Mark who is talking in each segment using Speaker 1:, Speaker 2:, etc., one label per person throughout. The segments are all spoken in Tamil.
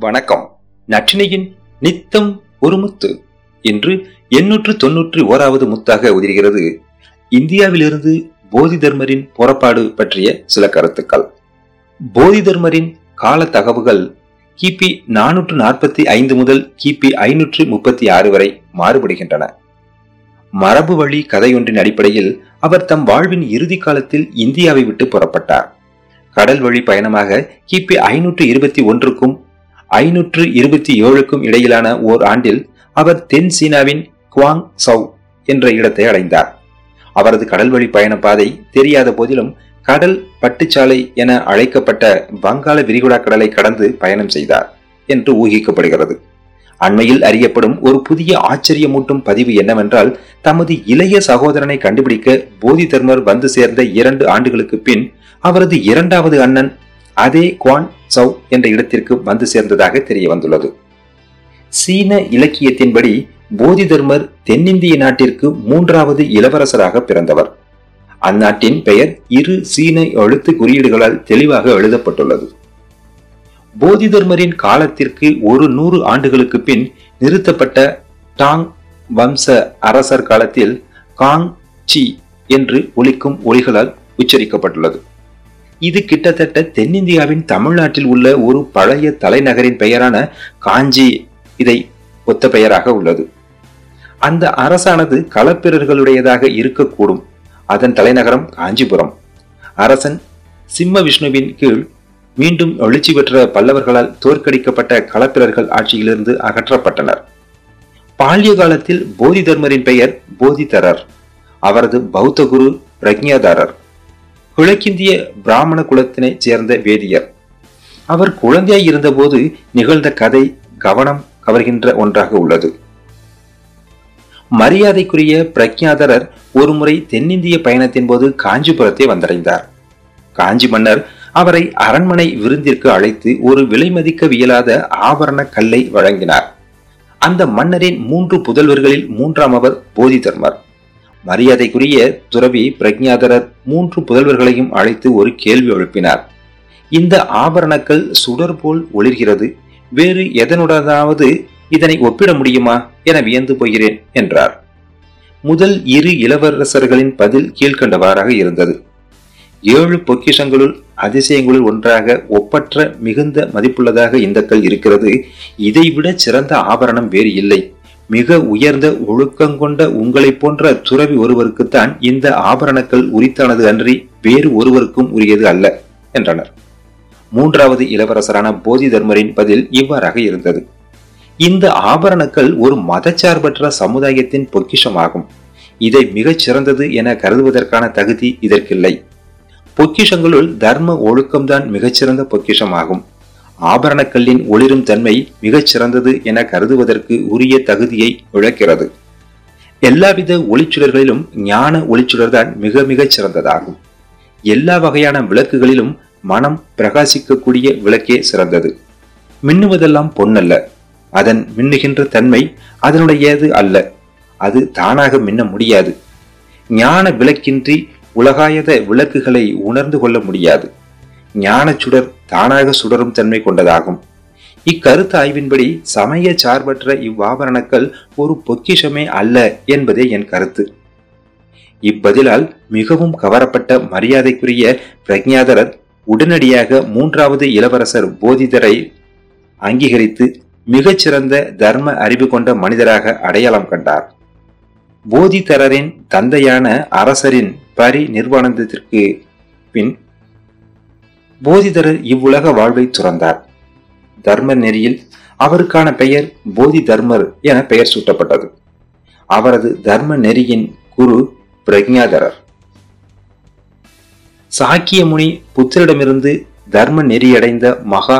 Speaker 1: வணக்கம். நற்றினையின் நித்தம் ஒரு முத்து. என்று எண்ணூற்று தொன்னூற்றி ஓராவது முத்தாக உதிர்கிறது. இந்தியாவிலிருந்து போதி தர்மரின் புறப்பாடு பற்றிய சில கருத்துக்கள். போதி தர்மரின் கால தகவுகள் கிபி நானூற்று நாற்பத்தி ஐந்து முதல் கிபி ஐநூற்று முப்பத்தி ஆறு வரை மாறுபடுகின்றன. மரபு வழி கதையொன்றின் அடிப்படையில் அவர் தம் வாழ்வின் இறுதி காலத்தில் இந்தியாவை விட்டு புறப்பட்டார். கடல் வழி பயணமாக கிபி ஐநூற்று இருபத்தி ஒன்றுக்கும் ஐநூற்று இருபத்தி ஏழுக்கும் இடையிலான ஓர் ஆண்டில் அவர் தென் சீனாவின் குவாங் சவ் என்ற இடத்தை அடைந்தார். அவரது கடல்வழி பயண பாதை தெரியாத போதிலும் கடல் பட்டுச்சாலை என அழைக்கப்பட்ட வங்காள விரிகுடா கடலை கடந்து பயணம் செய்தார் என்று ஊகிக்கப்படுகிறது. அண்மையில் அறியப்படும் ஒரு புதிய ஆச்சரியமூட்டும் பதிவு என்னவென்றால் தமது இளைய சகோதரனை கண்டுபிடிக்க போதி தர்மர் வந்து சேர்ந்த இரண்டு ஆண்டுகளுக்கு பின் அவரது இரண்டாவது அண்ணன் அதே குவான் சௌ என்ற இடத்திற்கு வந்து சேர்ந்ததாக தெரிய வந்துள்ளது. சீன இலக்கியத்தின்படி போதி தர்மர் தென்னிந்திய நாட்டிற்கு மூன்றாவது இளவரசராக பிறந்தவர். அந்நாட்டின் பெயர் இரு சீன எழுத்து குறியீடுகளால் தெளிவாக எழுதப்பட்டுள்ளது. போதி தர்மரின் காலத்திற்கு ஒரு நூறு ஆண்டுகளுக்கு பின் நிறுத்தப்பட்ட டாங் வம்ச அரசர் காலத்தில் காங் சி என்று ஒலிக்கும் ஒலிகளால் உச்சரிக்கப்பட்டுள்ளது. இது கிட்டத்தட்ட தென்னிந்தியாவின் தமிழ்நாட்டில் உள்ள ஒரு பழைய தலைநகரின் பெயரான காஞ்சி இதை ஒத்த பெயராக உள்ளது. அந்த அரசானது களப்பிரர்களுடையதாக இருக்கக்கூடும். அதன் தலைநகரம் காஞ்சிபுரம். அரசன் சிம்ம விஷ்ணுவின் கீழ் மீண்டும் எழுச்சி பெற்ற பல்லவர்களால் தோற்கடிக்கப்பட்ட களப்பிரர்கள் ஆட்சியிலிருந்து அகற்றப்பட்டனர். பால்ய காலத்தில் போதி தர்மரின் பெயர் போதிதரர். அவரது பௌத்த குரு பிரக்ஞாதாரர் கிழக்கிந்திய பிராமண குலத்தினைச் சேர்ந்த வேதியர். அவர் குழந்தையாய் இருந்தபோது நிகழ்ந்த கதை கவனம் கவர்கின்ற ஒன்றாக உள்ளது. மரியாதைக்குரிய பிரக்ஞாதரர் ஒருமுறை தென்னிந்திய பயணத்தின் போது காஞ்சிபுரத்தை வந்தடைந்தார். காஞ்சி மன்னர் அவரை அரண்மனை விருந்திற்கு அழைத்து ஒரு விலைமதிக்க வியலாத ஆபரண கல்லை வழங்கினார். அந்த மன்னரின் மூன்று புதல்வர்களில் மூன்றாம் அவர் போதிதர்மர். மரியாதைக்குரிய துறவி பிரக்ஞாதரர் மூன்று புதல்வர்களையும் அழைத்து ஒரு கேள்வி எழுப்பினார். இந்த ஆபரணக்கல் சுடர் போல் ஒளிர்கிறது வேறு எதனுடனாவது இதனை ஒப்பிட முடியுமா என வியந்து போகிறேன் என்றார். முதல் இரு இளவரசர்களின் பதில் கீழ்கண்டவாறாக இருந்தது. ஏழு பொக்கிஷங்களுள் அதிசயங்களுள் ஒன்றாக ஒப்பற்ற மிகுந்த மதிப்புள்ளதாக இந்த கல் இருக்கிறது இதைவிட சிறந்த ஆபரணம் வேறு இல்லை. மிக உயர்ந்த ஒழுக்கங்கொண்ட உங்களைப் போன்ற துறவி ஒருவருக்குத்தான் இந்த ஆபரணங்கள் உரித்தானது அன்றி வேறு ஒருவருக்கும் உரியது அல்ல என்றனர். மூன்றாவது இளவரசரான போதி தர்மரின் பதில் இவ்வாறாக இருந்தது. இந்த ஆபரணங்கள் ஒரு மதச்சார்பற்ற சமுதாயத்தின் பொக்கிஷமாகும். இதை மிகச் சிறந்தது என கருதுவதற்கான தகுதி இதற்கில்லை. பொக்கிஷங்களுள் தர்ம ஒழுக்கம்தான் மிகச்சிறந்த பொக்கிஷமாகும். ஆபரணக்கல்லின் ஒளிரும் தன்மை மிகச் சிறந்தது என கருதுவதற்கு உரிய தகுதியை விளக்கிறது எல்லாவித ஒளிச்சுடர்களிலும் ஞான ஒளிச்சுடர்தான் மிக மிகச் சிறந்ததாகும். எல்லா வகையான விளக்குகளிலும் மனம் பிரகாசிக்கக்கூடிய விளக்கே சிறந்தது. மின்னுவதெல்லாம் பொன்னல்ல. அதன் மின்னுகின்ற தன்மை அதனுடையது அல்ல. அது தானாக மின்ன முடியாது. ஞான விளக்கின்றி உலகாயத விளக்குகளை உணர்ந்து கொள்ள முடியாது. ஞான சுடர் தானாக சுடரும் தன்மை கொண்டதாகும். இக்கருத்து ஆய்வின்படி சமய சார்பற்ற இவ்வாபரணங்கள் ஒரு பொக்கிஷமே அல்ல என்பதே என் கருத்து. இப்பதிலால் மிகவும் கவரப்பட்ட மரியாதைக்குரிய பிரக்ஞாதரர் உடனடியாக மூன்றாவது இளவரசர் போதிதரை அங்கீகரித்து மிகச்சிறந்த தர்ம அறிவு கொண்ட மனிதராக அடையாளம் கண்டார். போதிதரரின் தந்தையான அரசரின் பரி நிர்வாணத்திற்கு பின் போதிதரர் இவ்வுலக வாழ்வை துறந்தார். தர்ம நெறியில் அவருக்கான பெயர் போதி தர்மர் என பெயர் சூட்டப்பட்டது. அவரது தர்ம நெறியின் குரு பிரக்ஞாதரர் சாக்கிய முனி புத்திரிடமிருந்து தர்ம நெறியடைந்த மகா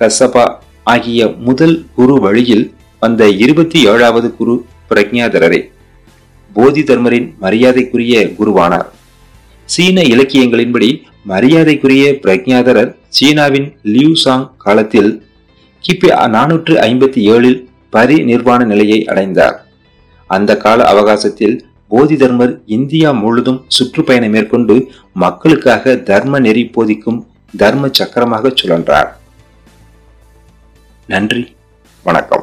Speaker 1: கசபா ஆகிய முதல் குரு வழியில் வந்த இருபத்தி ஏழாவது குரு பிரக்ஞாதரரே போதி தர்மரின் மரியாதைக்குரிய குருவானார். சீன இலக்கியங்களின்படி மரியாதைக்குரிய பிரக்ஞாதரர் சீனாவின் லியூ சாங் காலத்தில் கிபி நானூற்று ஐம்பத்தி ஏழில் பரி நிர்வாண நிலையை அடைந்தார். அந்த கால அவகாசத்தில் போதி தர்மர் இந்தியா முழுதும் சுற்றுப்பயணம் மேற்கொண்டு மக்களுக்காக தர்ம நெறி போதிக்கும் தர்ம சக்கரமாக சுழன்றார். நன்றி. வணக்கம்.